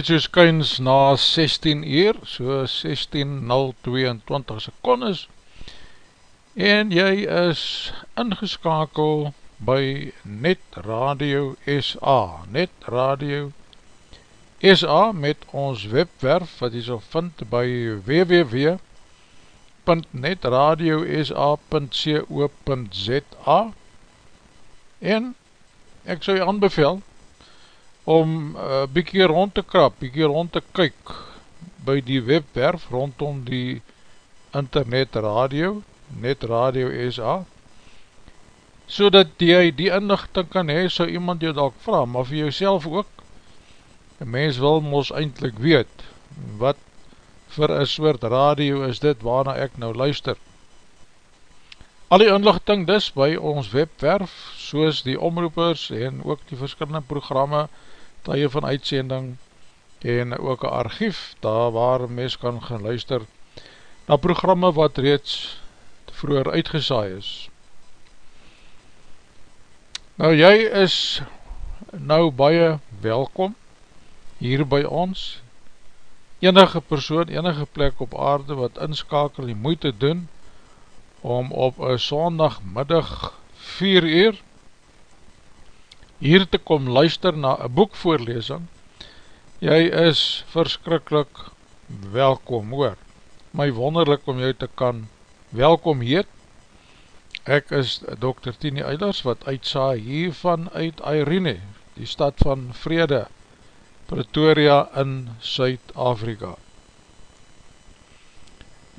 net soos kyns na 16 uur, so 16.022 secondes en jy is ingeskakel by Net Radio SA, Net Radio SA met ons webwerf wat jy sal vind by www.netradiosa.co.za en ek sal jy aanbevel om uh, bykie rond te krap, bykie rond te kyk by die webwerf rondom die internet radio, net radio SA, so dat jy die inlichting kan hee, so iemand jou dalk vraag, maar vir jouself ook, een mens wil ons eindelijk weet, wat vir een soort radio is dit waarna ek nou luister. Al die inlichting dis by ons webwerf, soos die omroepers en ook die verskillende programme, tye van uitsending en ook een archief, daar waar mens kan gaan luister na programme wat reeds vroeger uitgesaai is. Nou jy is nou baie welkom hier by ons, enige persoon, enige plek op aarde wat inskakel die moeite doen om op een sondagmiddag 4 uur hier te kom luister na een boekvoorlesing, jy is verskrikkelijk welkom hoor. My wonderlik om jou te kan welkom heet. Ek is Dr. Tini Eilers wat uitsa hiervan uit Irene, die stad van Vrede, Pretoria in Suid-Afrika.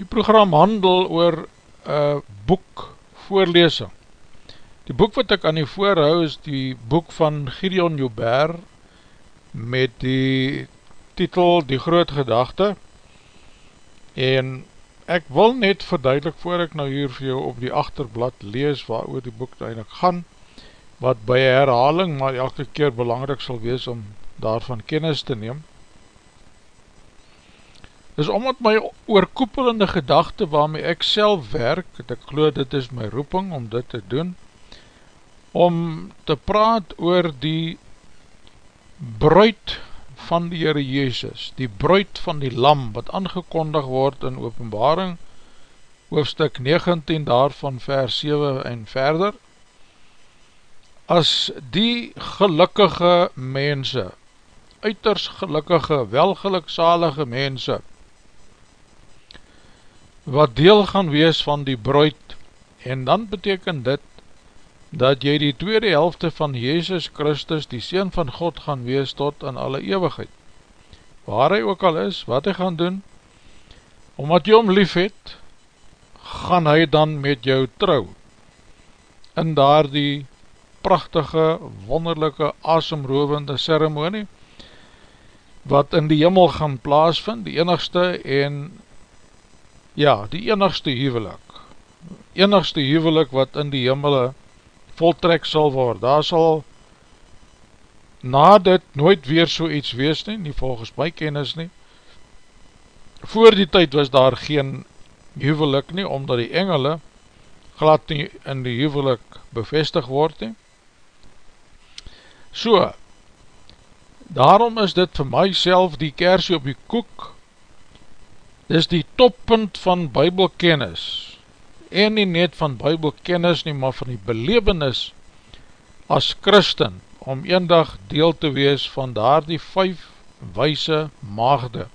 Die program handel oor een boekvoorlesing Die boek wat ek aan die voorhou is die boek van Gideon Joubert met die titel Die Groot Gedachte en ek wil net verduidelik voor ek nou hier vir jou op die achterblad lees waar oor die boek eindelijk gaan wat by herhaling maar elke keer belangrijk sal wees om daarvan kennis te neem. Is omdat my oorkoepelende gedachte waarmee ek self werk, het ek geloof dit is my roeping om dit te doen om te praat oor die bruid van die Heere Jezus, die bruid van die lam, wat aangekondig word in openbaring, hoofstuk 19 daarvan vers 7 en verder, as die gelukkige mense, uiters gelukkige, welgelukzalige mense, wat deel gaan wees van die bruid, en dan beteken dit, dat jy die tweede helfte van Jezus Christus, die Seen van God, gaan wees tot in alle eeuwigheid. Waar hy ook al is, wat hy gaan doen, omdat jy om lief het, gaan hy dan met jou trouw, in daar die prachtige, wonderlijke, asemrovende ceremonie, wat in die jimmel gaan plaasvind, die enigste en, ja, die enigste huwelik, enigste huwelik wat in die jimmel voltrek sal word. Daar sal na dit nooit weer so iets wees nie, nie volgens my kennis nie. Voor die tyd was daar geen huwelik nie, omdat die engele glad nie in die huwelik bevestig word nie. So, daarom is dit vir myself die kersie op die koek, dis die toppunt van bybelkennis, en nie net van bybelkennis nie, maar van die belevenis as christen, om een dag deel te wees van daar die vijf wijse maagde,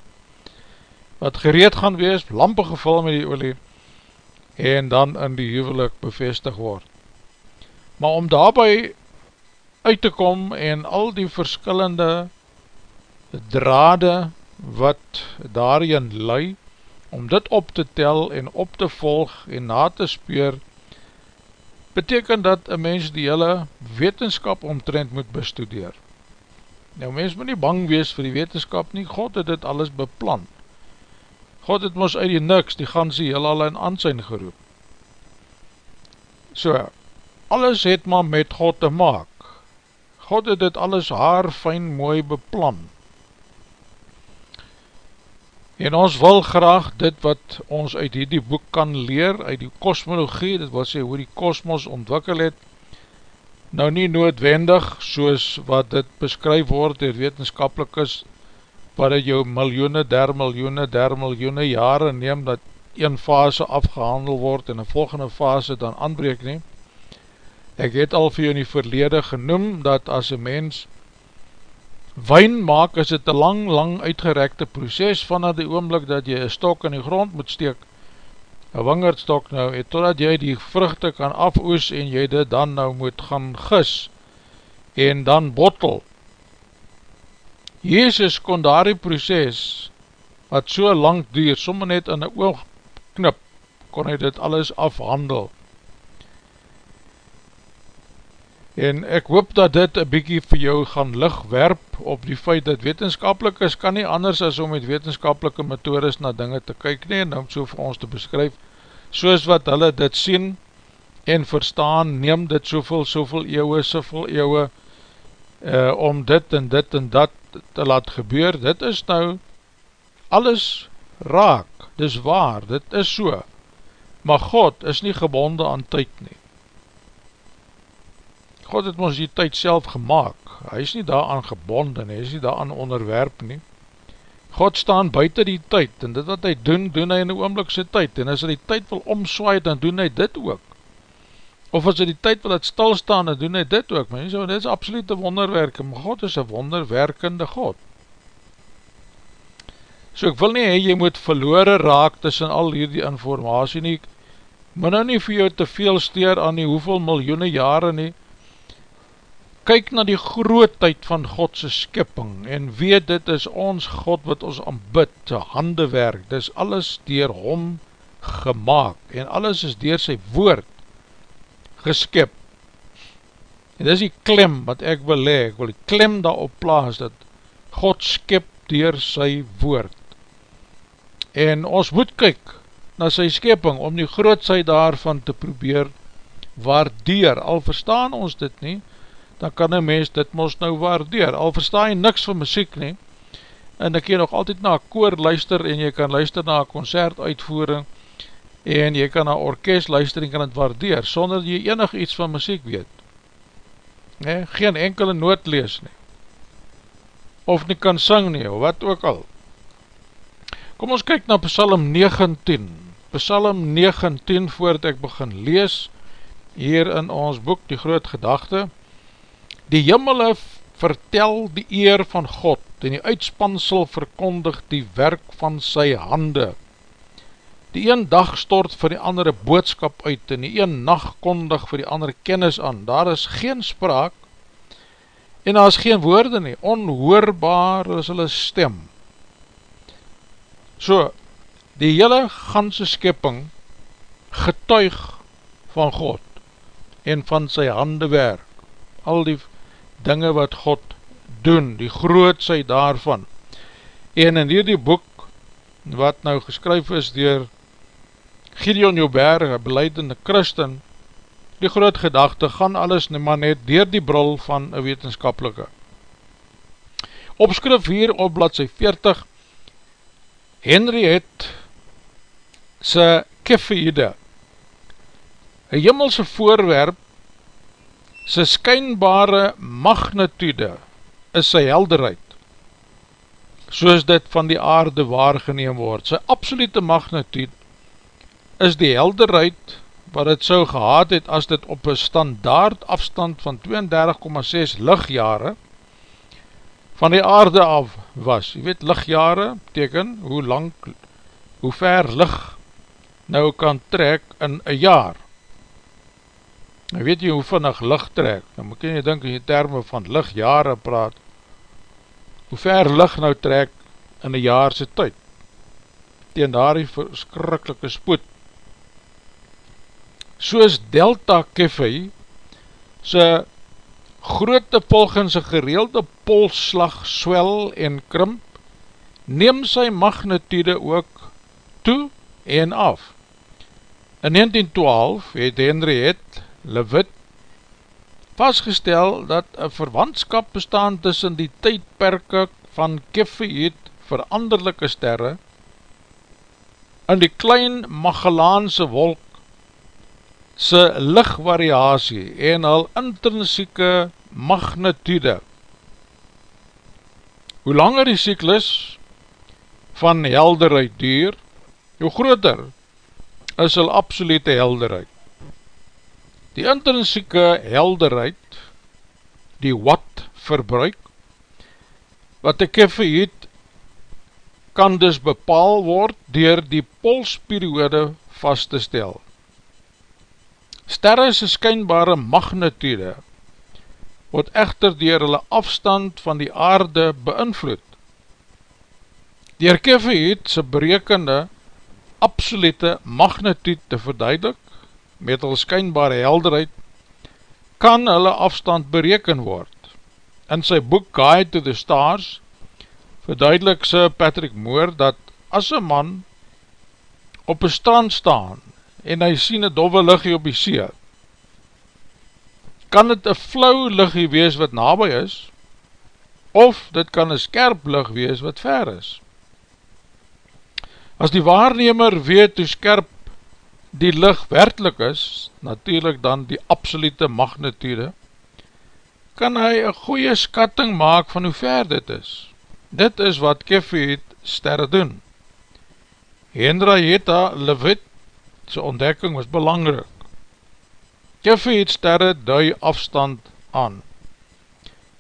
wat gereed gaan wees, lampe gevul met die olie, en dan in die huwelik bevestig word. Maar om daarby uit te kom en al die verskillende drade wat daarin lui, om dit op te tel en op te volg en na te speur, beteken dat een mens die hele wetenskap omtrend moet bestudeer. Nou, mens moet nie bang wees vir die wetenskap nie, God het dit alles beplan. God het ons uit die niks, die ganse heel al in aansijn geroep. So, alles het maar met God te maak. God het dit alles haar fijn mooi beplan. En ons wil graag dit wat ons uit die boek kan leer, uit die kosmologie, dit wil sê hoe die kosmos ontwikkel het, nou nie noodwendig soos wat dit beskryf word door wetenskapelikes wat het jou miljoene, der miljoene, der miljoene jare neem, dat een fase afgehandel word en een volgende fase dan aanbreek nie. Ek het al vir jou in die verlede genoem, dat as een mens wijn maak, is het een lang, lang uitgerekte proces, vanaf die oomblik dat jy een stok in die grond moet steek, een wingerdstok nou, en totdat jy die vruchte kan afoes, en jy dit dan nou moet gaan gis, en dan bottel. Jezus kon daar die proces, wat so lang duur, somme net in die oogknip, kon hy dit alles afhandel. En ek hoop dat dit een bykie vir jou gaan lig werp op die feit dat wetenskapelik is, kan nie anders as om met wetenskapelike methodes na dinge te kyk nie, en om so vir ons te beskryf, soos wat hulle dit sien en verstaan, neem dit soveel, soveel eeuwe, soveel eeuwe, uh, om dit en dit en dat te laat gebeur, dit is nou alles raak, dis waar, dit is so, maar God is nie gebonde aan tyd nie, God het ons die tyd self gemaakt, hy is nie daaraan gebonden, hy is nie daaraan onderwerp nie. God staan buiten die tyd, en dit wat hy doen, doen hy in die oomlikse tyd, en as hy die tyd wil omswaai, dan doen hy dit ook. Of as hy die tyd wil het stilstaan, dan doen hy dit ook, maar so, dit is absoluut een wonderwerk, maar God is een wonderwerkende God. So ek wil nie, hy, jy moet verloore raak tussen al hierdie informatie nie, maar nou nie vir jou te veel steer aan die hoeveel miljoene jare nie, kyk na die grootheid van Godse skipping en weet dit is ons God wat ons aanbid, sy handewerk, dit is alles dier hom gemaakt en alles is dier sy woord geskip. En dit is die klem wat ek wil leg, ek wil die klem daarop plaas, dat God skip dier sy woord. En ons moet kyk na sy skipping om die grootheid daarvan te probeer waardeer, al verstaan ons dit nie, dan kan een mens dit mos nou waardeer, al versta jy niks van muziek nie, en kan jy nog altyd na koor luister, en jy kan luister na concert uitvoering, en jy kan na orkest luister, en kan het waardeer, sonder jy enig iets van muziek weet, nee, geen enkele noot lees nie, of nie kan sing nie, of wat ook al. Kom ons kyk na Psalm 19, Psalm 19, voordat ek begin lees, hier in ons boek, die groot gedachte, Die jimmele vertel die eer van God en die uitspansel verkondig die werk van sy hande. Die een dag stort vir die andere boodskap uit en die een nacht kondig vir die andere kennis aan. Daar is geen spraak en daar is geen woorde nie, onhoorbaar is hulle stem. So, die hele ganse skepping getuig van God en van sy hande werk, al die dinge wat God doen, die grootsheid daarvan. En in hierdie boek, wat nou geskryf is dier Gideon Joubert, een beleidende christen, die groot gedachte, gaan alles nie maar net dier die bril van een wetenskapelike. Opskrif hier op bladse 40, Henry het sy kefeide, een jimmelse voorwerp, sy skynbare magnitude is sy helderheid, soos dit van die aarde waargeneem word. Sy absolute magnitude is die helderheid wat het so gehad het as dit op een standaard afstand van 32,6 lichtjare van die aarde af was. Je weet, lichtjare teken hoe lang, hoe ver licht nou kan trek in een jaar. Nou weet jy hoe vinnig licht trek, dan moet jy denk in die termen van licht jare praat, hoe ver licht nou trek in die jaarse tyd, tegen daar die verskrikkelike spoed. Soos Delta Kefei, sy groote volgens sy gereelde polslag swel en krimp, neem sy magnitude ook toe en af. In 1912 het Henry het Levit vastgestel dat een verwantskap bestaan tussen die tydperke van Kefeet veranderlijke sterre en die klein Magellaanse wolk sy lichtvariatie en al intrinsieke magnitude. Hoe langer die cyklus van helderheid duur, hoe groter is hulle absolute helderheid. Die intrinsieke helderheid, die wat verbruik, wat die keffiet kan dus bepaal word dier die polsperiode vast te stel. Sterre is skynbare magnitude, word echter dier hulle afstand van die aarde beïnvloed. Dier Keffiet sy berekende absolute magnitude te verduidelik, met hulle skynbare helderheid, kan hulle afstand bereken word. In sy boek Guide to the Stars verduidelik sy Patrick Moore dat as een man op een strand staan en hy sien een dove liggie op die see, kan het een flauw liggie wees wat nabij is, of dit kan een skerp lig wees wat ver is. As die waarnemer weet hoe skerp die lig werkelijk is, natuurlijk dan die absolute magnitude, kan hy een goeie skatting maak van hoe ver dit is. Dit is wat Keffiet sterre doen. Henrietta Levitt sy ontdekking was belangrik. Keffiet sterre dui afstand aan.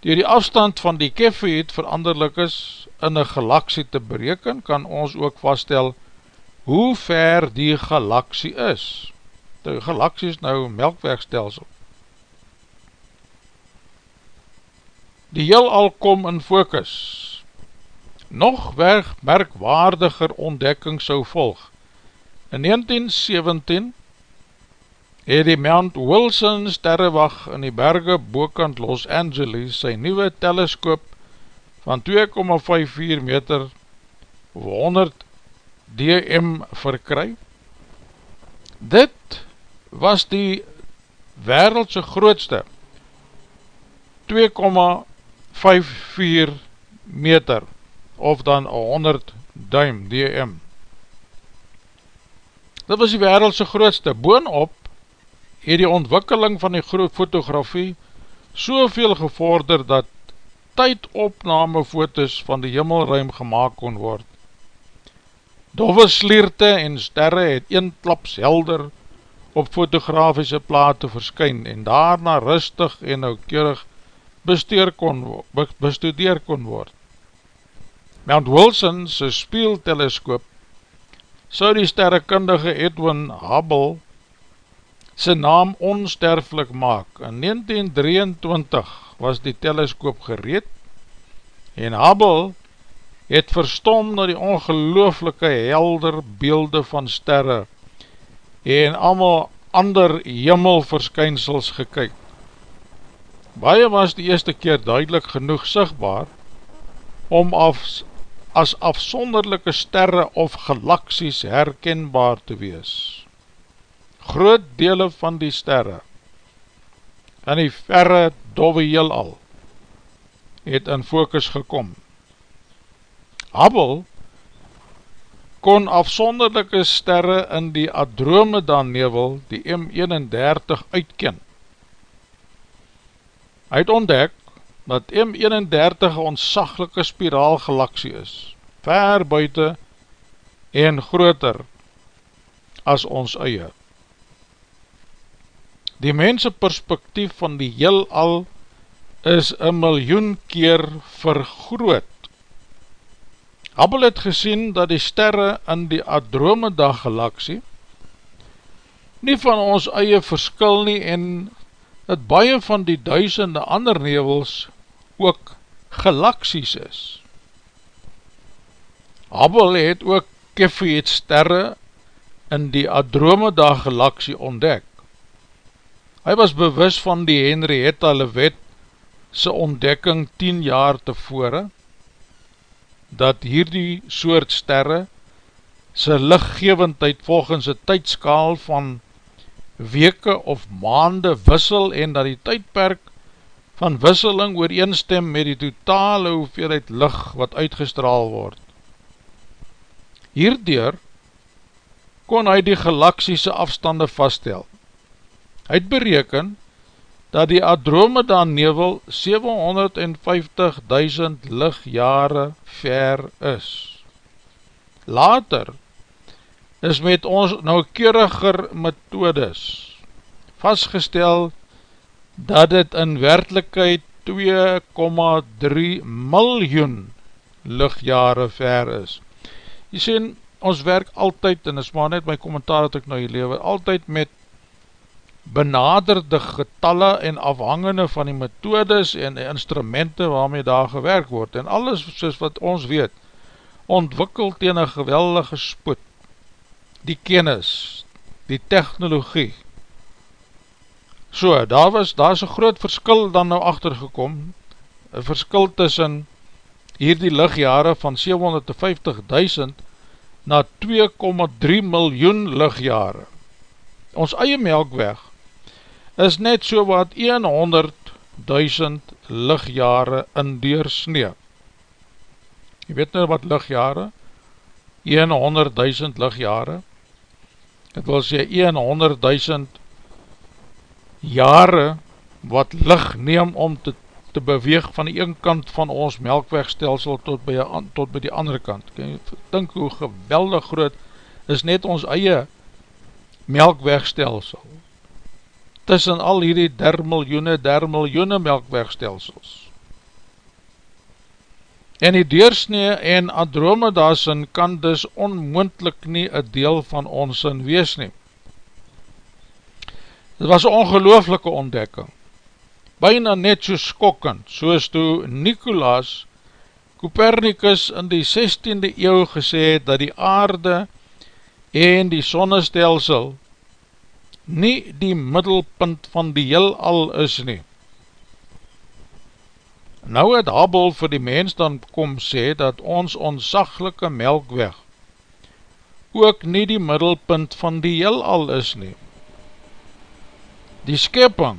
Door die afstand van die keffiet veranderlik is in een galaksie te bereken, kan ons ook vaststel hoe ver die galaksie is. Die galaksie is nou melkwegstelsel. Die heel al kom in focus. Nog merkwaardiger ontdekking sou volg. In 1917 het die Mount Wilson sterrewag in die berge boekant Los Angeles sy nieuwe teleskoop van 2,54 meter of 100 dm verkry. Dit was die wereldse grootste 2,54 meter of dan 100 duim dm. Dit was die wereldse grootste. Boonop het die ontwikkeling van die groep fotografie soveel gevorder dat tydopname foto's van die hemelruim gemaakt kon word. Dove slierte en sterre het een klaps helder op fotografische plate verskyn en daarna rustig en noukeurig kon, bestudeer kon word. Mount Wilson sy spielteleskoop sou die sterrekundige Edwin Hubble sy naam onsterflik maak. In 1923 was die teleskoop gereed en Hubble het verstom na die ongelooflike helder beelde van sterre en allemaal ander jimmelverskynsels gekyk. Baie was die eerste keer duidelik genoeg sigtbaar om af, as afsonderlijke sterre of galaksies herkenbaar te wees groot dele van die sterre en die verre dove heel al het in focus gekom. Hubble kon afsonderlijke sterre in die Andromeda nevel, die M31, uitken. Hy het ontdek dat M31 een onsaglike spiraalgalaksie is, ver buiten en groter as ons eie die mense perspektief van die heel al is een miljoen keer vergroot. Hubble het gesien dat die sterre in die Andromeda galaksie nie van ons eie verskil nie en dat baie van die duisende ander nevels ook galaksies is. Hubble het ook Keffiet sterre in die Andromeda galaksie ontdek. Hy was bewus van die Henrietta Levet sy ontdekking 10 jaar tevore, dat hierdie soort sterre sy lichtgevendheid volgens die tydskaal van weke of maande wissel en dat die tydperk van wisseling ooreenstem met die totale hoeveelheid licht wat uitgestraal word. Hierdoor kon hy die galaksiese afstande vaststel. Hy het bereken dat die Andromeda nevel 750.000 lichtjare ver is. Later is met ons naukeuriger methodes vastgestel dat het in werkelijkheid 2,3 miljoen lichtjare ver is. Jy sê, ons werk altyd, en is maar net my kommentaar dat ek nou jy lewe, altyd met benaderde getalle en afhangende van die methodes en die instrumente waarmee daar gewerk word. En alles soos wat ons weet, ontwikkel tegen een geweldige spoed. Die kennis, die technologie. So, daar was, daar is een groot verskil dan nou achtergekom, een verskil tussen hier die lichtjare van 750.000 na 2,3 miljoen lichtjare. Ons eie melkweg is net so wat 100.000 lichtjare in deursnee. Jy weet nou wat lichtjare? 100.000 lichtjare. Het wil sê 100.000 jare wat licht neem om te, te beweeg van die een kant van ons melkwegstelsel tot by, tot by die andere kant. Kan jy dink hoe geweldig groot is net ons eie melkwegstelsel tussen al hierdie der miljoene, der miljoene melkwegstelsels. En die deursnee en Andromedasin kan dus onmoendlik nie een deel van ons in wees neem. Dit was een ongelooflike ontdekking, byna net so skokkend, soos toe Nicolaas Copernicus in die 16e eeuw gesê het, dat die aarde en die sonnestelsel nie die middelpunt van die heel al is nie. Nou het Hubble vir die mens dan kom sê dat ons onzaglike melkweg ook nie die middelpunt van die heel al is nie. Die skepping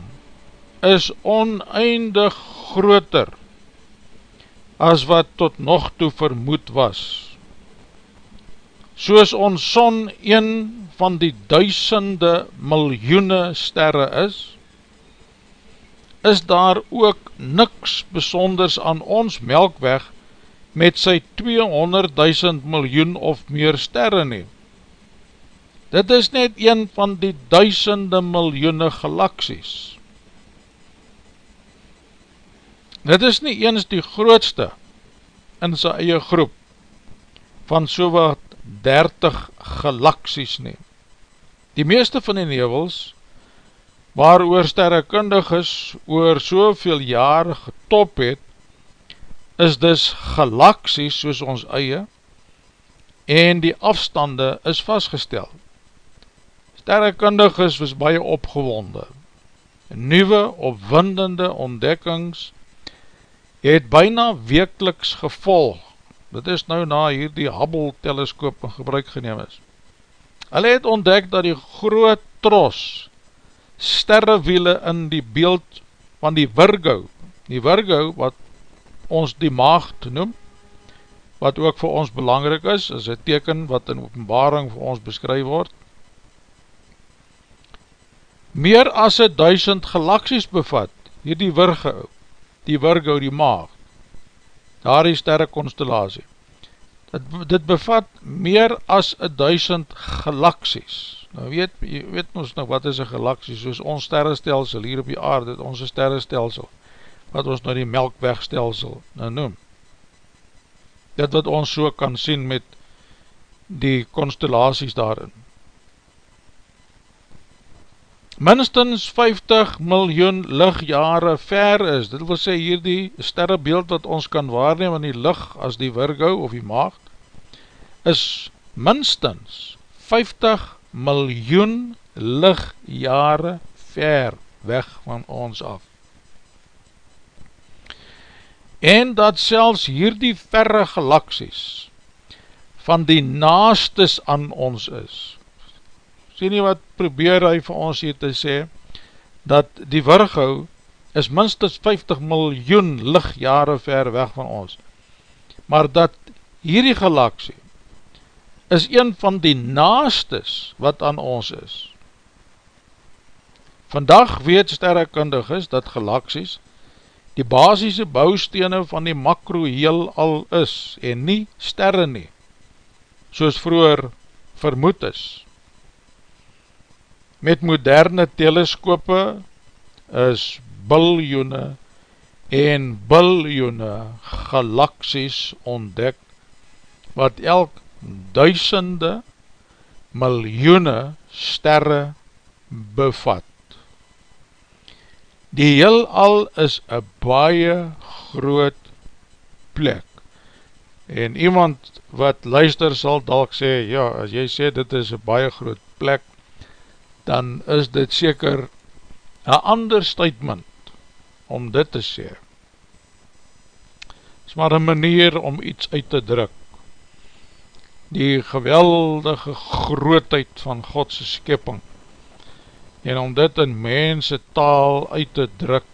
is oneindig groter as wat tot nog toe vermoed was. Soos ons son een van die duisende miljoene sterre is, is daar ook niks besonders aan ons melkweg met sy 200.000 miljoen of meer sterre nie. Dit is net een van die duisende miljoene galaksies. Dit is nie eens die grootste in sy eie groep van so wat 30 galaksies neem. Die meeste van die nevels, waar oor sterrekundig is, oor soveel jaar getop het, is dus galaksies soos ons eie, en die afstande is vastgestel. Sterrekundig is was baie opgewonde. Nieuwe, opwindende ontdekkings het byna wekeliks gevolg. Dit is nou na hier die Hubble teleskoop in gebruik geneem is. Hulle het ontdek dat die groot tros sterrewiele in die beeld van die Virgo, die Virgo wat ons die maagd noem, wat ook vir ons belangrijk is, is een teken wat in openbaring vir ons beskryf word, meer as een duisend galaksies bevat, hier die Virgo, die Virgo, die maagd, daar die sterrekonstellatie, dit, dit bevat meer as a duisend galaksies. Nou weet, weet ons nou wat is een galaksie, soos ons sterrestelsel hier op die aarde, ons sterrestelsel, wat ons nou die melkwegstelsel nou noem. Dit wat ons so kan sien met die constellaties daarin. Minstens 50 miljoen lichtjare ver is, dit wil sê hier die sterrebeeld wat ons kan waarneem in die licht as die Virgo of die maagd, is minstens 50 miljoen lichtjare ver weg van ons af. En dat selfs hier die verre galaksies van die naastes aan ons is, sien nie wat probeer hy vir ons hier te sê, dat die Virgo is minstens 50 miljoen lichtjare ver weg van ons, maar dat hierdie galaksie is een van die naastes wat aan ons is. Vandag weet sterrekundig is dat galaksies die basisse bouwstene van die makro heel al is en nie sterre nie, soos vroeger vermoed is. Met moderne teleskope is biljoene en biljoene galaksies ontdek wat elk duisende miljoene sterre bevat. Die heel al is een baie groot plek. En iemand wat luister sal dalk sê, ja, as jy sê dit is een baie groot plek, dan is dit seker een ander statement om dit te sê. Het is maar een manier om iets uit te druk. Die geweldige grootheid van Godse skepping en om dit in mense taal uit te druk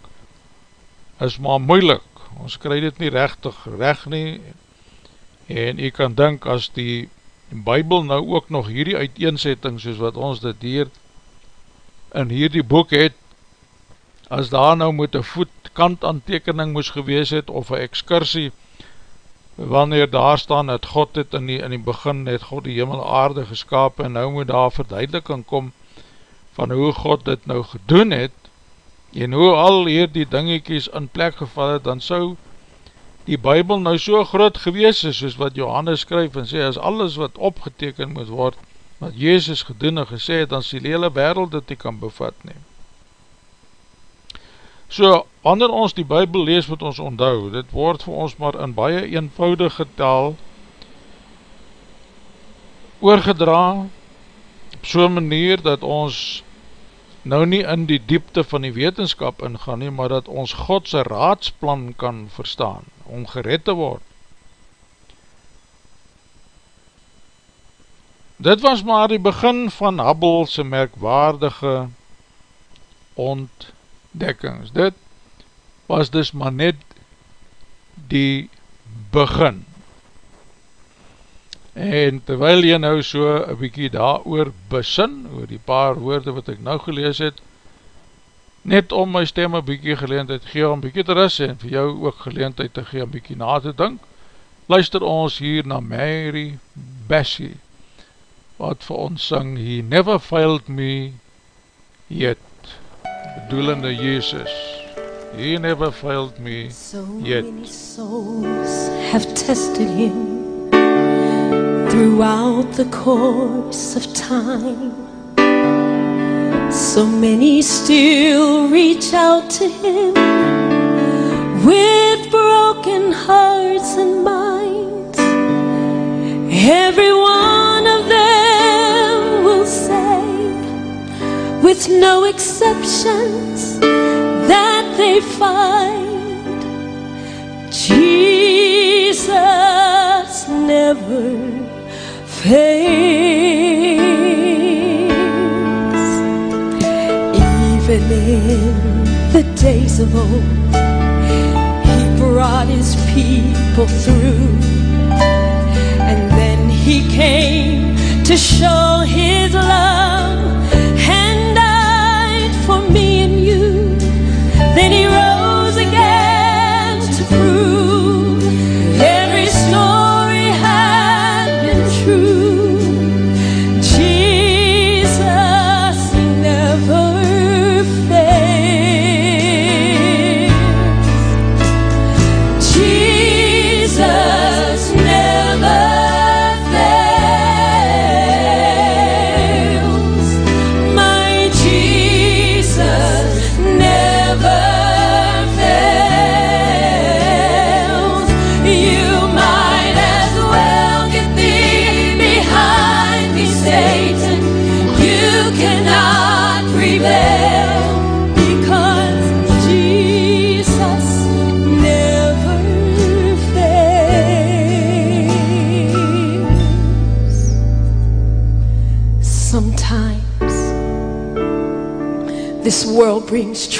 is maar moeilik ons krij dit nie rechtig recht nie en jy kan dink as die bybel nou ook nog hierdie uiteenzetting soos wat ons dit hier in hierdie boek het as daar nou moet een voetkant aantekening moes gewees het of een excursie wanneer daar staan dat God het in die, in die begin het God die hemel aarde geskap en nou moet daar verduideliking kom van hoe God dit nou gedoen het en hoe al hier die dingiekies in plek geval het, dan sou die bybel nou so groot gewees is, soos wat Johannes skryf en sê, as alles wat opgeteken moet word, wat Jezus gedoen en gesê het, dan sê die hele wereld dit die kan bevat neem. So, wanneer ons die bybel lees, moet ons onthou, dit word vir ons maar in baie eenvoudige taal oorgedra, op so'n manier dat ons nou nie in die diepte van die wetenskap ingaan nie, maar dat ons Godse raadsplan kan verstaan, om gered te word. Dit was maar die begin van Hubble'se merkwaardige ontdekkings. Dit was dus maar net die begin. En terwyl jy nou so een bykie daar oor besin, oor die paar woorde wat ek nou gelees het, net om my stem een bykie geleentheid gee om bykie te ris en vir jou ook geleentheid te gee om bykie na te dink, luister ons hier na Mary Bessie, wat vir ons He never failed me yet, bedoelende Jezus, He never failed me yet. So many souls have tested him throughout the course of time. So many still reach out to Him with broken hearts and minds. Every with no exceptions, that they find Jesus never fails. Even in the days of old, He brought His people through. And then He came to show His love Then He rose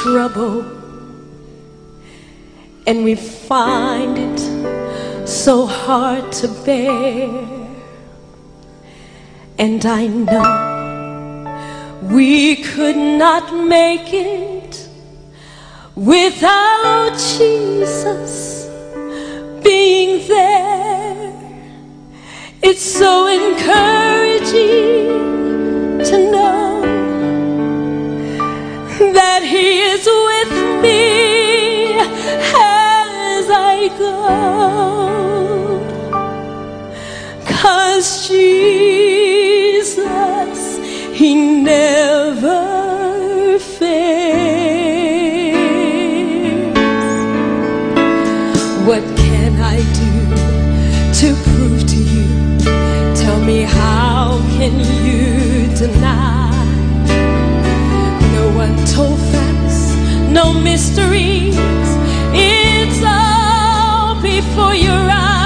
trouble, and we find it so hard to bear. And I know We could not make it without Jesus being there. It's so encouraging to know He never fails. What can I do to prove to you? Tell me, how can you deny? No untold facts, no mysteries. It's all before your eyes.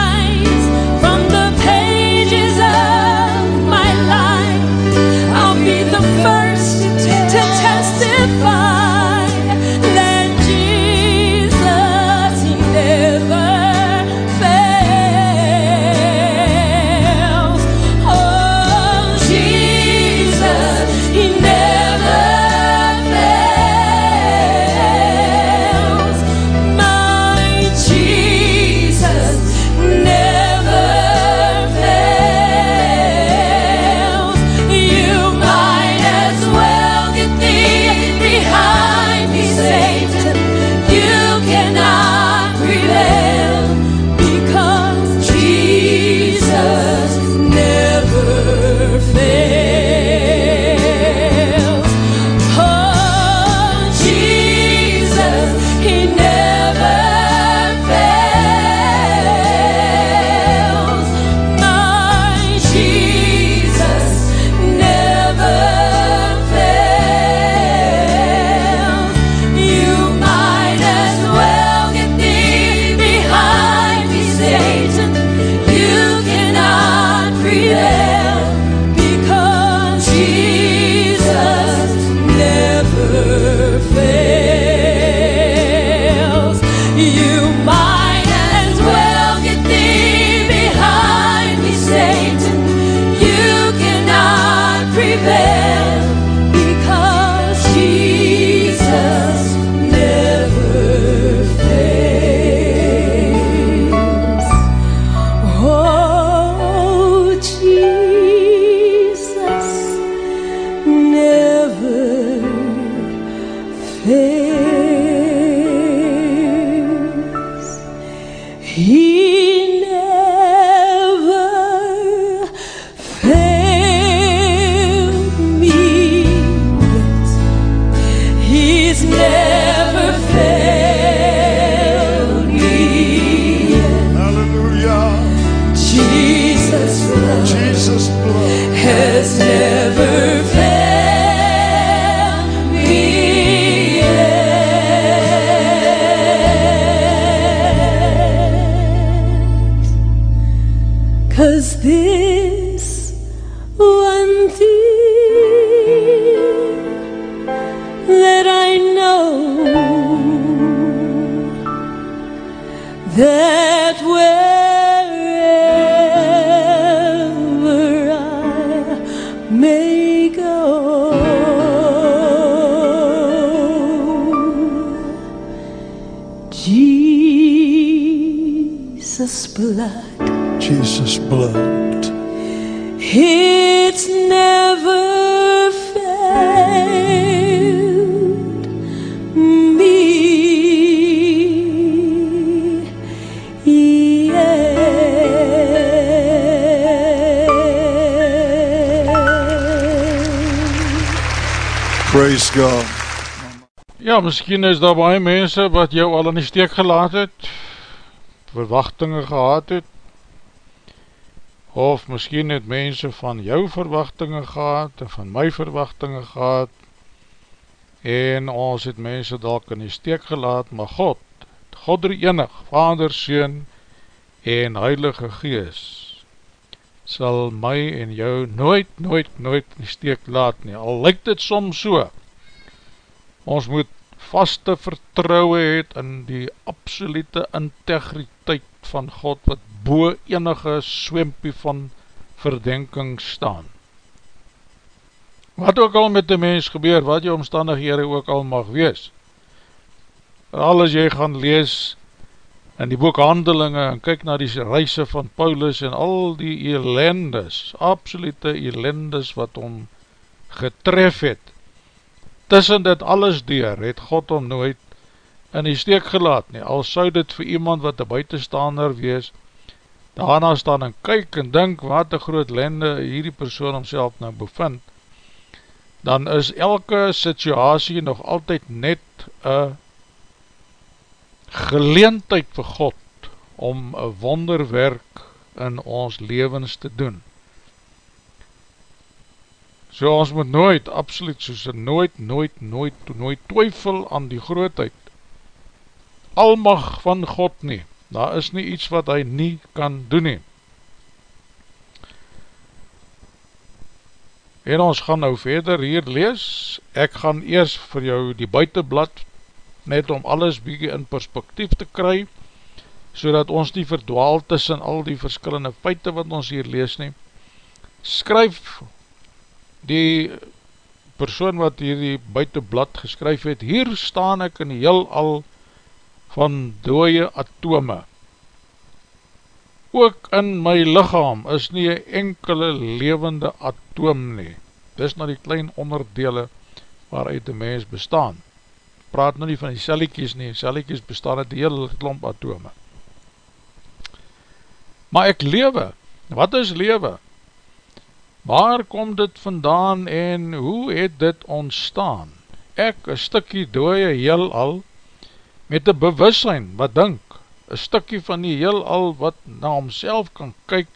Miskien is daar baie mense wat jou al in die steek gelaat het, verwachtinge gehad het, of miskien het mense van jou verwachtinge gehad, en van my verwachtinge gehad, en ons het mense dalk in die steek gelaat, maar God, God er enig, Vader, Seun en Heilige Gees, sal my en jou nooit, nooit, nooit in die steek laat nie, al lyk dit soms so, ons moet vaste vertrouwe het in die absolute integriteit van God, wat bo enige swempie van verdenking staan. Wat ook al met die mens gebeur, wat jou omstandighede ook al mag wees. Al as jy gaan lees in die boek Handelinge en kyk na die reise van Paulus en al die elendes, absolute elendes wat hom getref het, tussen dit alles deur, het God hom nooit in die steek gelaat nie, al sou dit vir iemand wat een buitenstaander wees, daarna staan en kyk en dink wat een groot lende hierdie persoon homself nou bevind, dan is elke situasie nog altyd net een geleentheid vir God om een wonderwerk in ons levens te doen. So ons moet nooit, absoluut soos nooit, nooit, nooit, nooit twyfel aan die grootheid, almag van God nie, daar is nie iets wat hy nie kan doen nie. En ons gaan nou verder hier lees, ek gaan eers vir jou die buitenblad net om alles bykie in perspektief te kry, so dat ons nie verdwaal tussen al die verskillende feite wat ons hier lees nie. Skryf die persoon wat hier die buitenblad geskryf het, hier staan ek in heel al van dooie atome. Ook in my lichaam is nie een enkele levende atoom nie. Dis na die klein onderdele waaruit die mens bestaan praat nou nie van die celliekies nie, celliekies bestaan uit die hele klomp atome. Maar ek lewe, wat is lewe? Waar kom dit vandaan en hoe het dit ontstaan? Ek, een stikkie dooie heel al, met een bewussein, wat dink, een stikkie van die heel al, wat na homself kan kyk,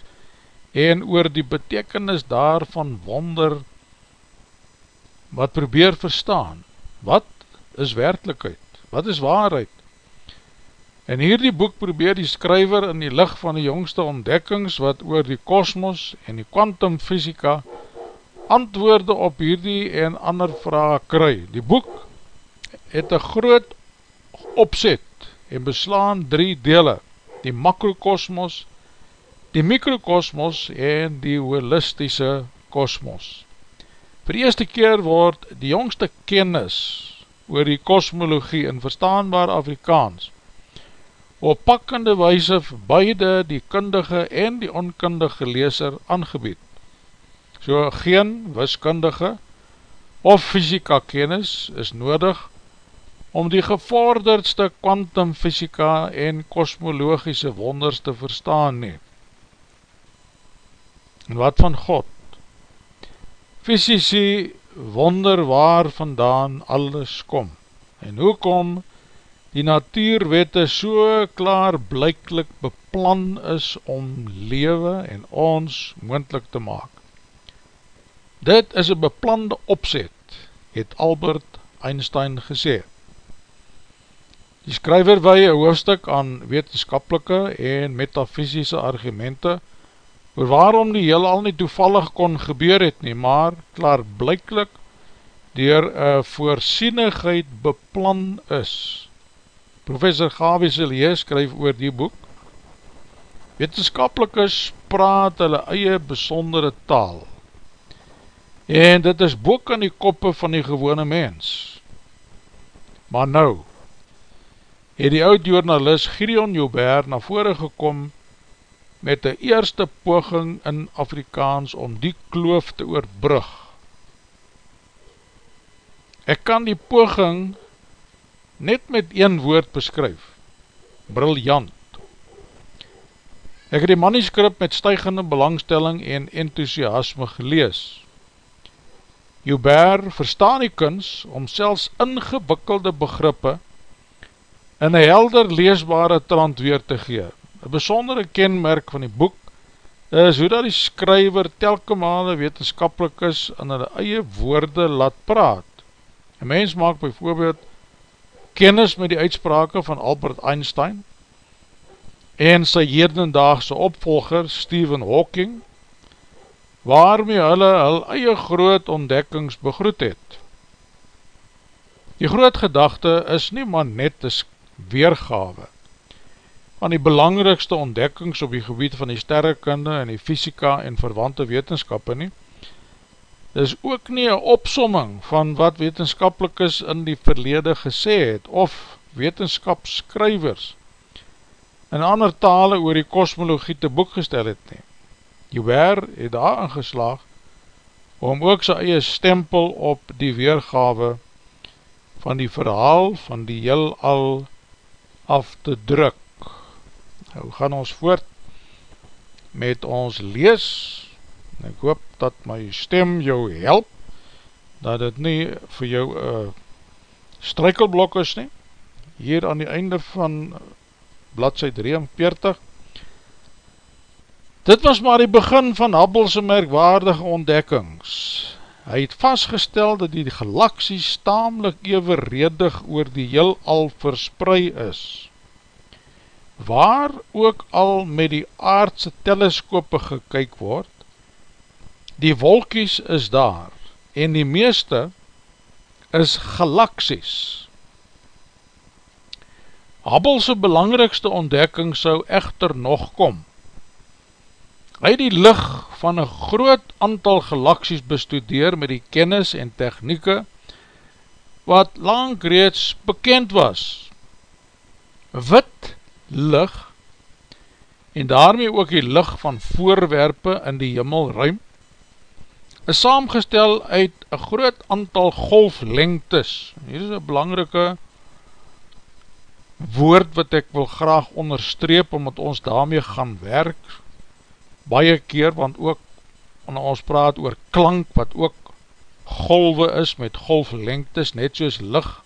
en oor die betekenis daarvan wonder, wat probeer verstaan, wat is werkelijkheid? Wat is waarheid? En hierdie boek probeer die skryver in die licht van die jongste ontdekkings wat oor die kosmos en die kwantumfysika antwoorde op hierdie en ander vraag kry. Die boek het een groot opzet en beslaan drie dele, die makrokosmos, die mikrokosmos en die holistische kosmos. Voor die eerste keer word die jongste kennis oor die kosmologie in verstaanbaar Afrikaans op pakkende wijse beide die kundige en die onkundige leeser aangebied. So geen wiskundige of fysika kennis is nodig om die gevorderdste kwantumfysika en kosmologische wonders te verstaan nie. En wat van God? Fysici wonder waar vandaan alles kom en hoe kom die natuurwette so klaar blijklik beplan is om lewe en ons moendlik te maak. Dit is een beplande opzet, het Albert Einstein gesê. Die skryver wei een hoofdstuk aan wetenskapelike en metafysische argumente oor waarom die heel al nie toevallig kon gebeur het nie, maar klaar blyklik dier een voorsienigheid beplan is. Professor Gavi Selie skryf oor die boek, wetenskapelikers praat hulle eie besondere taal, en dit is boek aan die koppe van die gewone mens. Maar nou, het die oud journalist Gideon Joubert na vore gekom met die eerste poging in Afrikaans om die kloof te oorbrug. Ek kan die poging net met een woord beskryf, briljant. Ek het die manuscript met stuigende belangstelling en enthousiasme gelees. Joubert verstaan die kuns om selfs ingewikkelde begrippe in een helder leesbare trant weer te gee, Een besondere kenmerk van die boek is hoe dat die skryver telke male wetenskapelik is in hulle eie woorde laat praat. Een mens maak bijvoorbeeld kennis met die uitsprake van Albert Einstein en sy herdendaagse opvolger Stephen Hawking waarmee hulle hulle eie groot ontdekkings begroet het. Die groot gedachte is nie maar net een weergawe van die belangrikste ontdekkings op die gebied van die sterrekunde en die fysika en verwante wetenskappe nie. Dis ook nie een opsomming van wat wetenskapelikes in die verlede gesê het, of wetenskapsskrywers in ander tale oor die kosmologie te boek gestel het nie. Joubert het daar ingeslaag om ook sy eie stempel op die weergawe van die verhaal van die heel al af te druk. Nou gaan ons voort met ons lees, ek hoop dat my stem jou help, dat het nie vir jou uh, strykelblok is nie, hier aan die einde van bladzij 43, dit was maar die begin van Hubble'se merkwaardige ontdekkings, hy het vastgestel dat die galaksies tamelijk evenredig oor die heel al versprei is, waar ook al met die aardse teleskope gekyk word, die wolkies is daar en die meeste is galaksies. Hubble'se belangrikste ontdekking sou echter nog kom. Hy die licht van een groot aantal galaksies bestudeer met die kennis en technieke wat lang reeds bekend was. Wit licht en daarmee ook die licht van voorwerpe in die himmelruim is saamgestel uit een groot aantal golflengtes. Hier is een belangrike woord wat ek wil graag onderstreep, omdat ons daarmee gaan werk, baie keer, want ook, ons praat oor klank, wat ook golwe is, met golflengtes, net soos licht,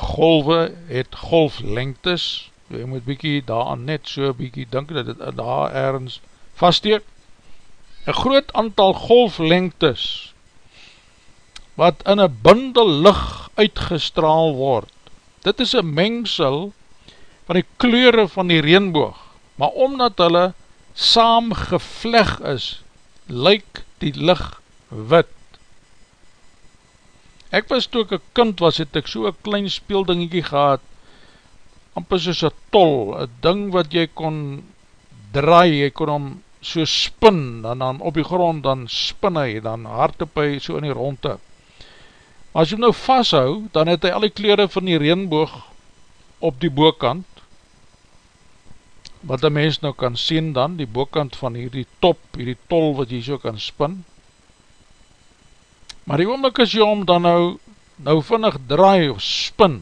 golwe het golflengtes, jy moet bykie daar net so bykie dink, dat het daar ergens vaststeek, een groot aantal golflengtes wat in een bundel licht uitgestraal word. Dit is een mengsel van die kleure van die reenboog, maar omdat hulle saam gevleg is, lyk die licht wit. Ek was toe ek een kind was, het ek so een klein speeldingiekie gehad, amper soos een tol, een ding wat jy kon draai, jy kon om so spin, dan, dan op die grond, dan spin hy, dan hardop hy so in die ronde. Maar as jy nou vasthou, dan het hy al die kleren van die reenboog op die boekant, wat die mens nou kan sien dan, die boekant van hierdie top, hierdie tol wat jy so kan spin. Maar die oomlik as jy om dan nou, nou vinnig draai of spin,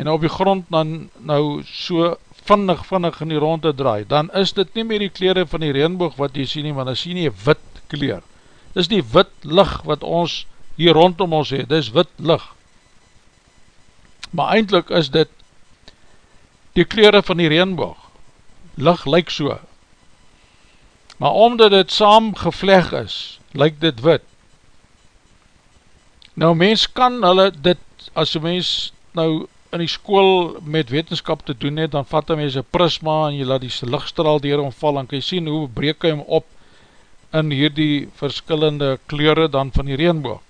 en op die grond dan nou so vinnig vinnig in die ronde draai, dan is dit nie meer die kleren van die reenboog wat jy sien nie, want dan sien jy wit kleer. Dit is die wit licht wat ons hier rondom ons het, dit is wit licht. Maar eindelijk is dit die kleren van die reenboog. Licht lyk so. Maar omdat dit saam gevleg is, lyk dit wit. Nou mens kan hulle dit, as die mens nou in die school met wetenskap te doen het, dan vat hy mys een prisma en jy laat die lichtstraal dier omval en kan jy sien hoe breek hy hem op in hierdie verskillende kleure dan van die reenboog.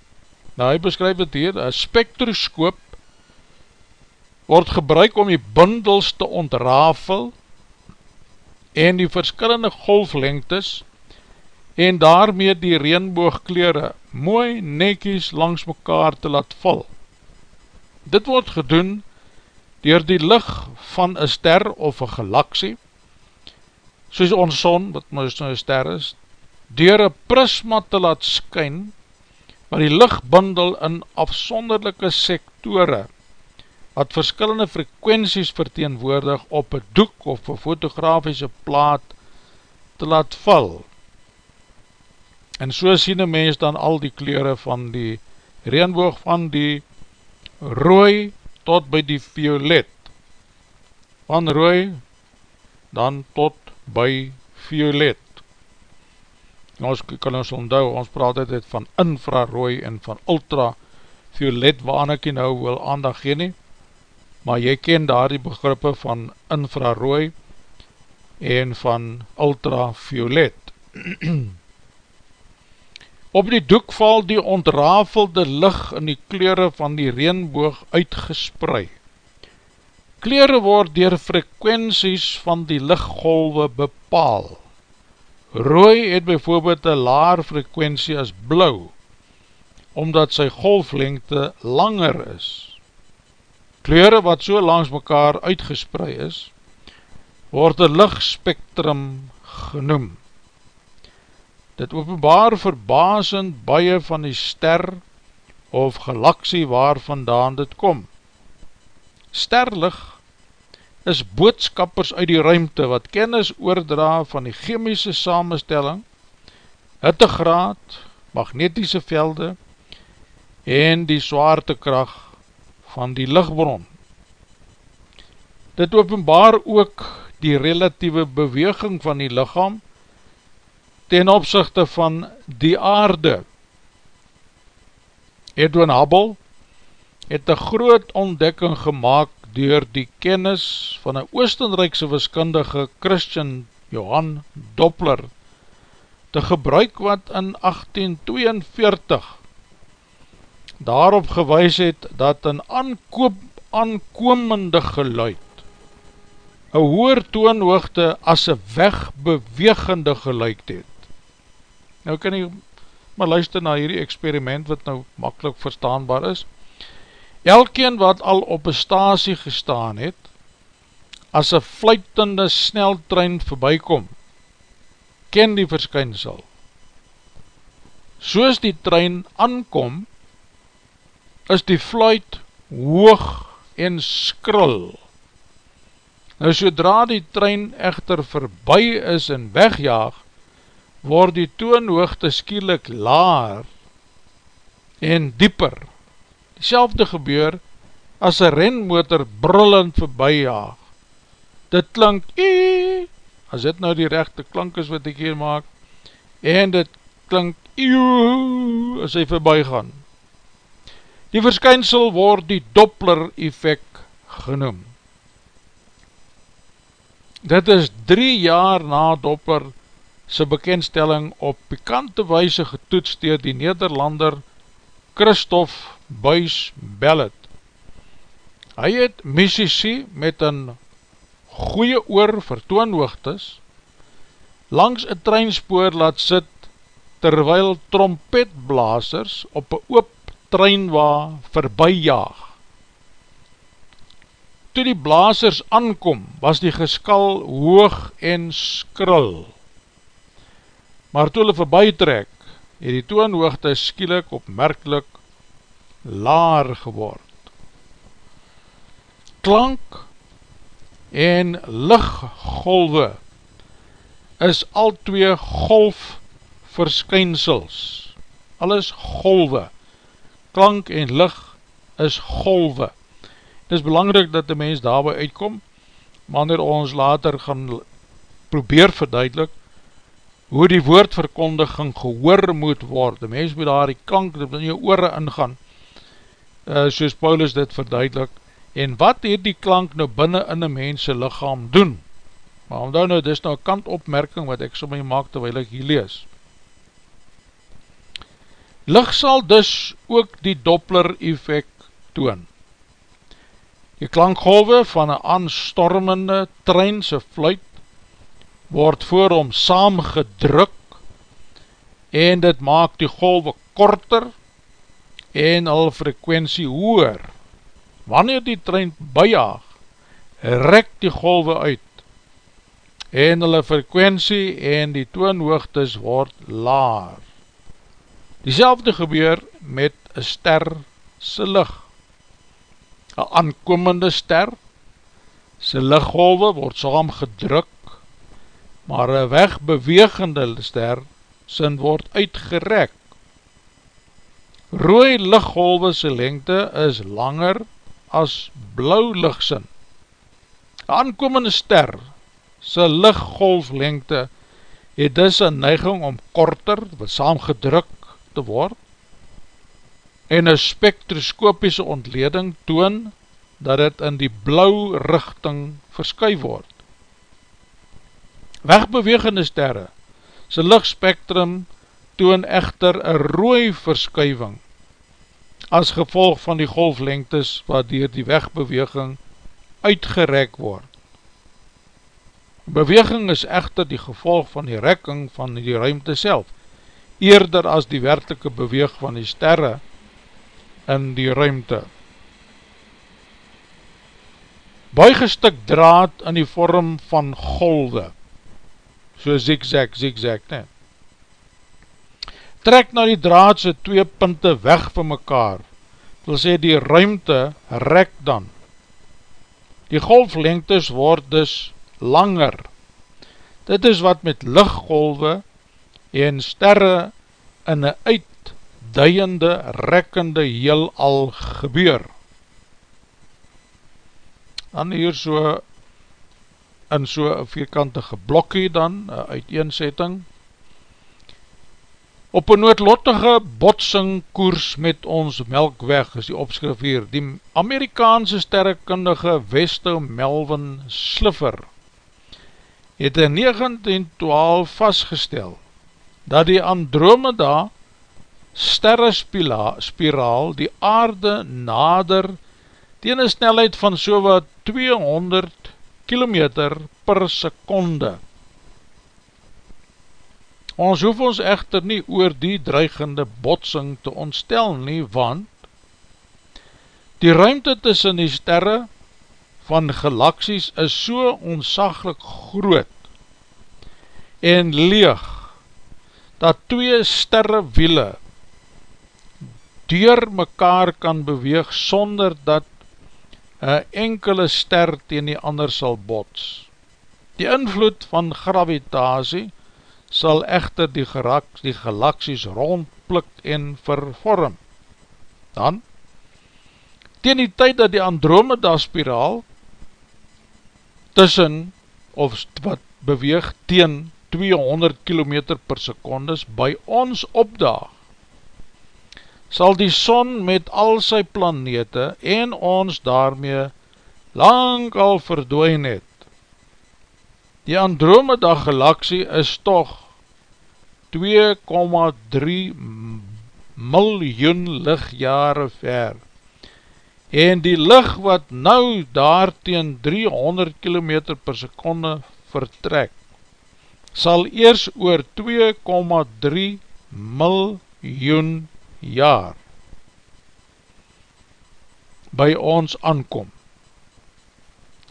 Nou hy beskryf het hier, een spektroskoop word gebruik om die bundels te ontrafel en die verskillende golflengtes en daarmee die reenboogkleure mooi nekies langs mekaar te laat val. Dit word gedoen dier die licht van een ster of een galaksie, soos ons son, wat ons nou een ster is, dier een prisma te laat skyn, waar die lichtbundel in afsonderlijke sektore, wat verskillende frekwensies verteenwoordig op een doek of een fotografische plaat te laat val. En so sien een mens dan al die kleure van die reenboog van die rooi tot by die violet, van rooi dan tot by violet. Ons kan ons onthou, ons praat het van infrarooi en van ultraviolet, waar ek nou wil aandag gee nie, maar jy ken daar die begrippe van infrarooi en van ultraviolet. Op die doek val die ontrafelde licht in die kleure van die reenboog uitgesprei. Kleure word dier frekwensies van die lichtgolwe bepaal. Rooi het bijvoorbeeld een laar frekwensie as blauw, omdat sy golflengte langer is. Kleure wat so langs mekaar uitgesprei is, word een lichtspektrum genoem. Dit openbaar verbasend baie van die ster of galaksie waar vandaan dit kom. Sterlig is boodskappers uit die ruimte wat kennis oordra van die chemische samenstelling, hittegraad, magnetische velde en die zwaartekracht van die lichtbron. Dit openbaar ook die relatieve beweging van die lichaam ten opzichte van die aarde. Edwin Hubble het een groot ontdekking gemaakt door die kennis van een Oostenrijkse wiskundige Christian Johan Doppler te gebruik wat in 1842 daarop gewys het dat een aankoop, aankomende geluid een hoer toonhoogte as een wegbewegende geluid het. Nou kan jy maar luister na hierdie experiment wat nou makkelijk verstaanbaar is. Elkeen wat al op een stasie gestaan het, as een fluitende sneltrein voorbijkom, ken die verskynsel. Soos die trein aankom, is die fluit hoog en skril. Nou, sodra die trein echter verby is en wegjaag, word die toonhoogte skielik laar en dieper. Die gebeur as een renmotor brullend voorbij jaag. Dit klank ee, as dit nou die rechte klank is wat ek hier maak, en dit klank ee, as hy voorbij gaan. Die verskynsel word die Doppler effect genoem. Dit is drie jaar na Doppler sy bekendstelling op pikante wijse getoetst dier die Nederlander Christoph Buys Bellet. Hy het musici met een goeie oor vertoonhoogtes langs een treinspoor laat sit terwyl trompetblasers op een oop treinwa verby jaag. Toe die blasers aankom, was die geskal hoog en skril. Maar toe hulle verby trek, het die toonhoogte skielik opmerkelijk laar geword. Klank en lichtgolwe is al twee golfverskynsels. Alles golwe klank en licht is golwe. Het is belangrijk dat die mens daarby uitkom, wanneer ons later gaan probeer verduidelik hoe die woordverkondiging gehoor moet word. Die mens moet daar die klank in jou oore ingaan, uh, soos Paulus dit verduidelik, en wat het die klank nou binnen in die mense lichaam doen? Maar omdat nou, dit is nou kantopmerking wat ek so my maak terwijl ek hier lees. Licht sal dus ook die Doppler effect toon. Die klankgolwe van een aanstormende treinse fluit word voor hom saamgedruk en dit maak die golwe korter en al frekwensie hoer. Wanneer die trein bijjaag, rek die golwe uit en hulle frekwensie en die toonhoogtes word laar. Diezelfde gebeur met een ster sy licht. Een aankomende ster, sy lichtgolwe word saam gedruk, maar een wegbewegende ster sin word uitgerek. Rooi lichtgolwe sy lengte is langer as blauw lichtsin. Een aankomende ster, sy lichtgolflengte, het dus een neiging om korter, wat saam gedruk te word en een spektroskopiese ontleding toon dat het in die blauw richting verskuif word. Wegbewegende sterre, sy lichtspektrum toon echter een rooi verskuiving as gevolg van die golflengtes wat dier die wegbeweging uitgerek word. Beweging is echter die gevolg van die rekking van die ruimte self, eerder as die werkelike beweeg van die sterre in die ruimte. Buigestuk draad in die vorm van golwe, so zigzag, zigzag, ne. Trek na die draadse twee punte weg van mekaar, wil sê die ruimte rek dan. Die golflengtes word dus langer. Dit is wat met lichtgolwe en sterre in een uitduiende, rekkende heel al gebeur. Dan hier so in so een vierkantige blokkie dan, een uiteensetting, Op een noodlottige botsing koers met ons melkweg is die opskrif hier. Die Amerikaanse sterrekundige Westo Melvin Sliffer het in 1912 vastgestel dat die Andromeda sterrespiraal die aarde nader tegen een snelheid van so wat 200 km per seconde. Ons hoef ons echter nie oor die dreigende botsing te ontstel nie, want die ruimte tussen die sterre van galaksies is so onsaglik groot en leeg, dat twee sterrewiele door mekaar kan beweeg sonder dat een enkele ster teen die ander sal bots. Die invloed van gravitasie sal echter die, geraks, die galaksies rondplikt en vervorm. Dan, teen die tyd dat die Andromeda spiraal tussen, of wat beweeg teen 200 km per secondes by ons opdaag, sal die son met al sy planete en ons daarmee lang al verdwijn het. Die Andromeda galaksie is toch 2,3 miljoen lichtjare ver en die licht wat nou daar teen 300 km per seconde vertrek sal eers oor 2,3 miljoen jaar by ons aankom.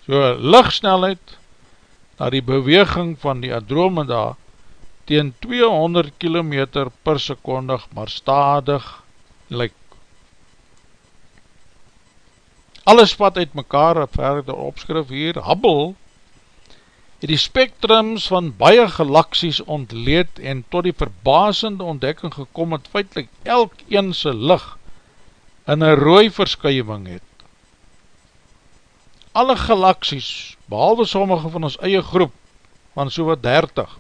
So lichtsnelheid na die beweging van die Andromeda teen 200 km per sekondig maar stadig lyk. Alles wat uit mekaar verder opskrif hier, Hubble, het die spectrums van baie galaksies ontleed en tot die verbasende ontdekking gekom het feitlik elk eense licht in een rooi verskuiving het. Alle galaksies, behalwe sommige van ons eie groep, van so wat 30,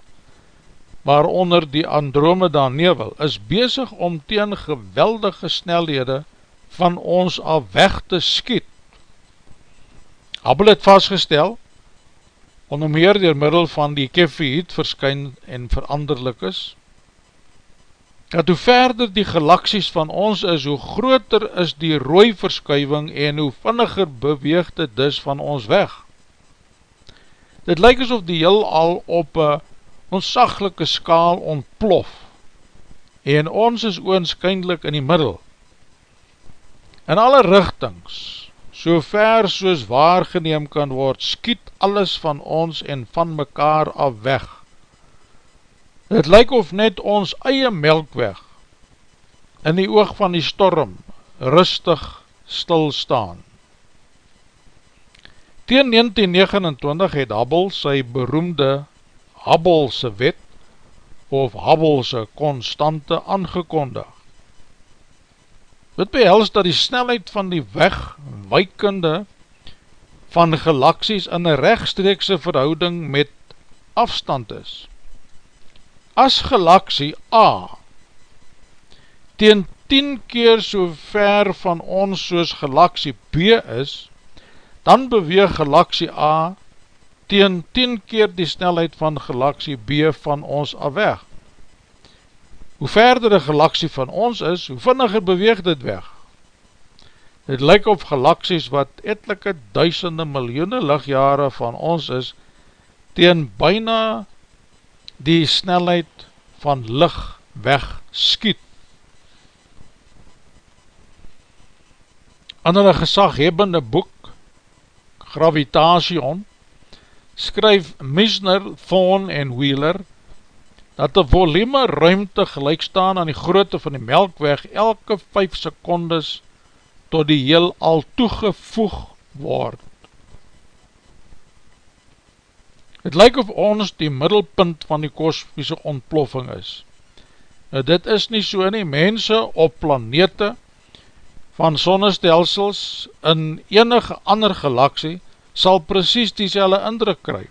waaronder die Andromeda nevel, is bezig om teen geweldige snelhede van ons af weg te skiet. Hubble het vastgestel, onder meer door middel van die kefiet verskyn en veranderlik is, dat hoe verder die galaksies van ons is, hoe groter is die rooi verskuiving en hoe vinniger beweeg dit dus van ons weg. Dit lyk asof die heel al op een onsaglike skaal ontplof en ons is oonskyndelik in die middel. In alle richtings, so ver soos waargeneem kan word, skiet alles van ons en van mekaar af weg. Het lyk of net ons eie melkweg in die oog van die storm rustig stilstaan. Tegen 1929 het Hubble sy beroemde Hubble'se wet of Hubble'se constante aangekondig. Dit behels dat die snelheid van die wegwijkende van galaksies in een rechtstreekse verhouding met afstand is. As galaksie A teen 10 keer so ver van ons soos galaksie B is, dan beweeg galaksie A teen 10 keer die snelheid van galaksie B van ons afweg. Hoe verder die galaksie van ons is, hoe vinniger beweeg dit weg. Dit lyk op galaksies wat etelike duisende miljoene lichtjare van ons is, teen byna die snelheid van licht weg skiet. Hulle gesaghebende boek, Gravitation, skryf Misner, Thorn en Wheeler, dat die volume ruimte gelijk staan aan die grootte van die melkweg elke 5 secondes tot die heel al toegevoeg word. Het lyk of ons die middelpunt van die kosmiese ontploffing is. Nou dit is nie so nie, mense op planete van sonnestelsels in enige ander galaksie sal precies die selle indruk kry.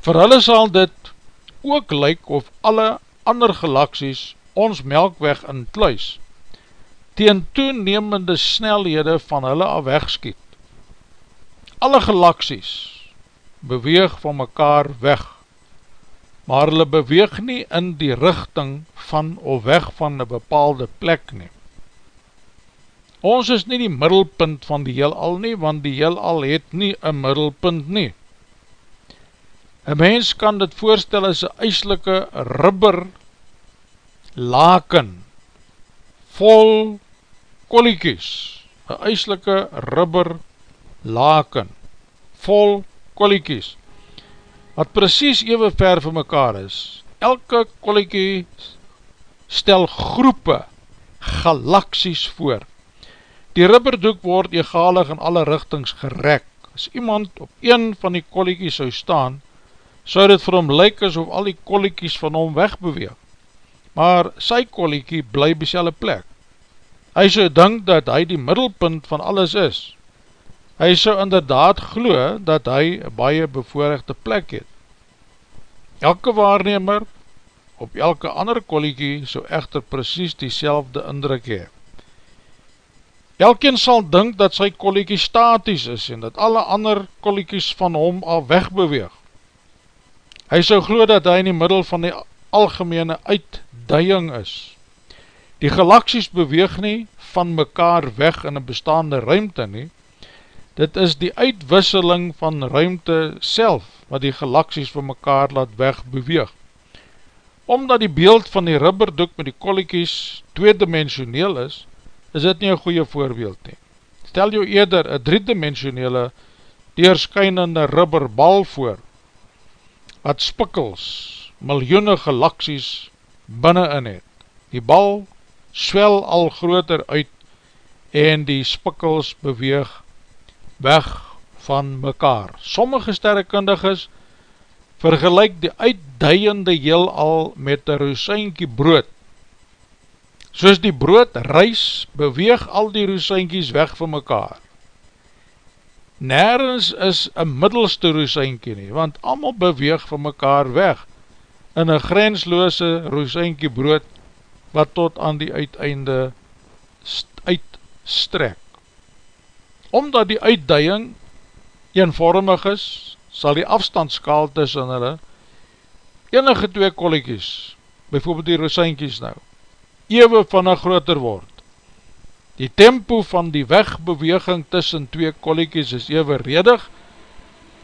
Vir hulle sal dit ook lyk of alle ander galaksies ons melkweg in kluis teen toenemende snelhede van hulle af wegskiet. Alle galaksies beweeg van mekaar weg, maar hulle beweeg nie in die richting van of weg van een bepaalde plek nie. Ons is nie die middelpunt van die heel al nie, want die heel al het nie een middelpunt nie. Een mens kan dit voorstel as een eislike rubber laken, vol koliekies, een eislike rubber laken, vol koliekies, wat precies even ver van mekaar is. Elke koliekie stel groepe galaksies voor. Die rubberdoek word egalig in alle richtings gerek. As iemand op een van die koliekies zou staan, sou dit vir hom lyk asof al die kolliekies van hom wegbeweeg. Maar sy kolliekie bly by sy plek. Hy sou dink dat hy die middelpunt van alles is. Hy sou inderdaad glo dat hy baie bevoorrechte plek het. Elke waarnemer op elke ander kolliekie sou echter precies die selfde indruk hee. Elkeen sal dink dat sy kolliekie staties is en dat alle ander kolliekies van hom al wegbeweeg. Hy sou glo dat hy in die middel van die algemene uitduiing is. Die galaksies beweeg nie van mekaar weg in een bestaande ruimte nie. Dit is die uitwisseling van ruimte self wat die galaksies van mekaar laat weg beweeg. Omdat die beeld van die rubberdoek met die kolliekies tweedimensioneel is, is dit nie een goeie voorbeeld nie. Stel jou eerder een driedimensionele deerskynende rubberbal voor, wat spikkels, miljoene galaksies binnenin het. Die bal swel al groter uit en die spikkels beweeg weg van mekaar. Sommige sterrekundiges vergelijk die uitduiende heel al met een roosijnkie brood. Soos die brood reis, beweeg al die roosijnkies weg van mekaar nergens is een middelste roosijnkie nie, want allemaal beweeg van mekaar weg in een grensloose roosijnkie brood wat tot aan die uiteinde uitstrek. Omdat die uitduiing eenvormig is, sal die afstandskaal tussen hulle enige twee kolliekies, bijvoorbeeld die roosijnkies nou, ewe van een groter word. Die tempo van die wegbeweging tussen twee kolliekies is evenredig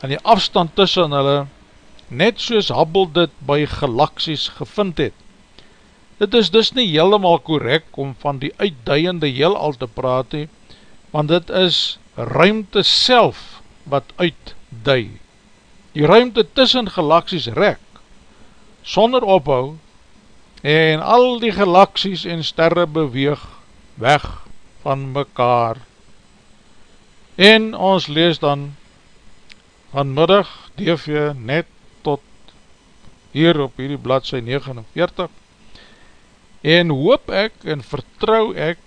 en die afstand tussen hulle net soos Hubble dit by galaksies gevind het. Dit is dus nie helemaal correct om van die uitduiende heel al te praat he, want dit is ruimte self wat uitdui. Die ruimte tussen galaksies rek, sonder ophou, en al die galaksies en sterre beweeg weg van mekaar. En ons lees dan vanmiddag DV net tot hier op hierdie bladse 49 en hoop ek en vertrou ek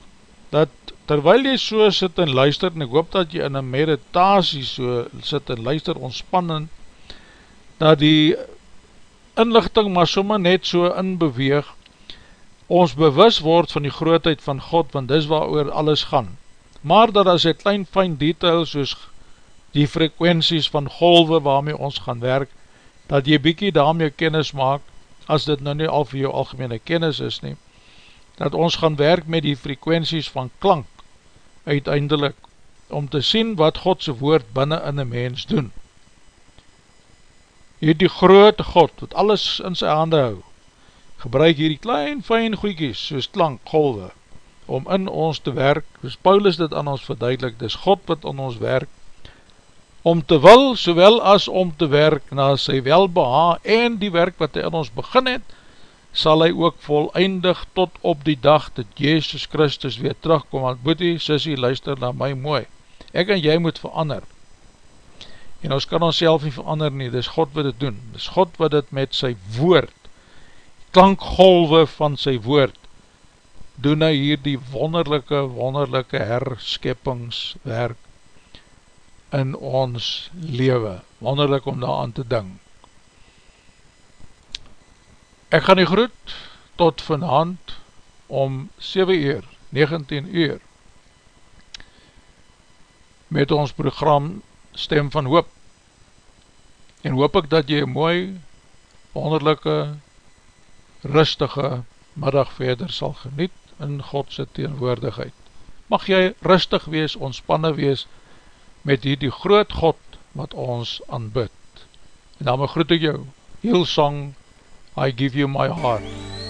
dat terwyl jy so sit en luister en ek hoop dat jy in een meditasie so sit en luister ontspannen dat die inlichting maar sommer net so inbeweeg ons bewus word van die grootheid van God, want dis waar oor alles gaan. Maar dat as het klein fijn detail, soos die frekwensies van golwe waarmee ons gaan werk, dat jy bykie daarmee kennis maak, as dit nou nie al vir jou algemene kennis is nie, dat ons gaan werk met die frekwensies van klank, uiteindelik, om te sien wat Godse woord binnen in een mens doen. hierdie grote God, wat alles in sy hande hou, gebruik hierdie klein, fijn goeikies, soos klank, golwe, om in ons te werk, soos Paulus dit aan ons verduidelik, dis God wat aan ons werk, om te wil, sowel as om te werk na sy welbeha, en die werk wat hy in ons begin het, sal hy ook volleindig tot op die dag dat Jezus Christus weer terugkom, want boetie, sissie, luister na my mooi, ek en jy moet verander, en ons kan ons self nie verander nie, dis God wat dit doen, dis God wat dit met sy woord, klankgolwe van sy woord, doen hy hier die wonderlijke, wonderlijke herskeppingswerk in ons lewe, wonderlik om daar aan te ding. Ek gaan die groet tot vanavond om 7 uur, 19 uur, met ons program Stem van Hoop, en hoop ek dat jy mooi, wonderlijke, rustige middag verder sal geniet in Godse teenwoordigheid. Mag jy rustig wees, ontspanne wees met hierdie groot God wat ons aanbid. En daarmee groet ek jou, Hillsong, I give you my heart.